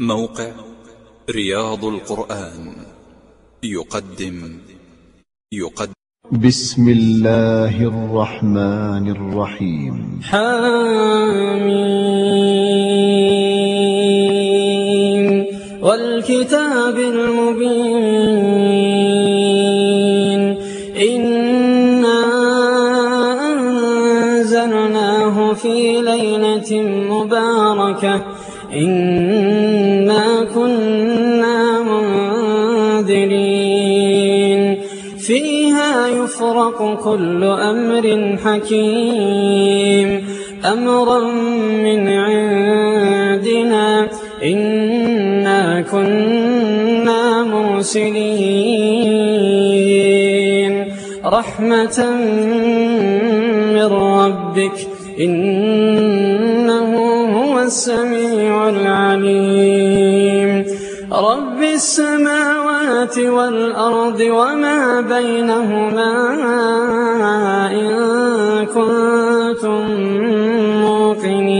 موقع رياض القرآن. يقدم. يقدم. بسم الله الرحمن الرحيم. حميم. والكتاب المبين. إنا أنزلناه في ليلة مباركة. إنا كنا منذرين فيها يفرق كل أمر حكيم أمرا من عندنا إنا كنا مرسلين رحمة من ربك هو السميع العليم. رب السماوات والأرض وما بينهما إن كنتم موقنين.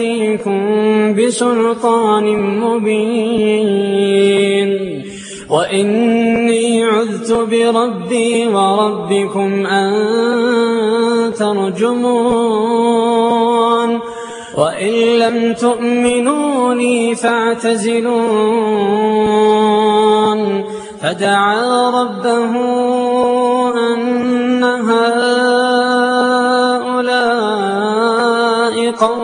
إني آتيكم بسلطان مبين. وإني عذت بربي وربكم أن ترجمون. وإن لم تؤمنوا لي فاعتزلون. فدعا ربه أن هؤلاء قوم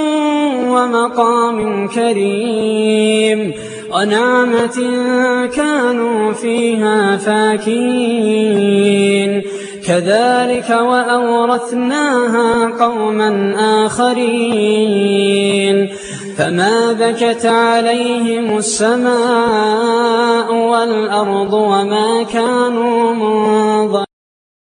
ومقام كريم ونعمة كانوا فيها فاكين كذلك وأورثناها قوما آخرين. فما بكت عليهم السماء والأرض وما كانوا منظرين